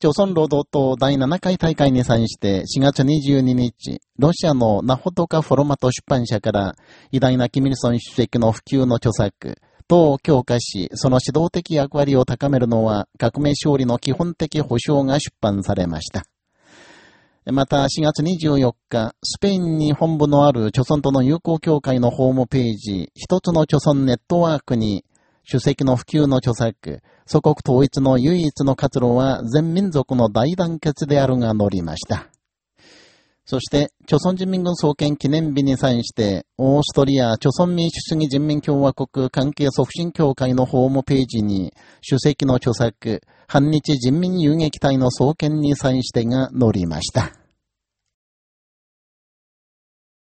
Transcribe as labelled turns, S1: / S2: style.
S1: 朝鮮労働党第7回大会に際して4月22日、ロシアのナホトカフォロマト出版社から偉大なキミルソン主席の普及の著作、党を強化し、その指導的役割を高めるのは革命勝利の基本的保障が出版されました。また4月24日、スペインに本部のある著村との友好協会のホームページ、一つの著村ネットワークに、主席の普及の著作、祖国統一の唯一の活路は全民族の大団結であるが載りました。そして、朝鮮人民軍創建記念日に際して、オーストリア朝鮮民主主義人民共和国関係促進協会のホームページに、主席の著作、反日人民遊撃隊の創建に際してが載りました。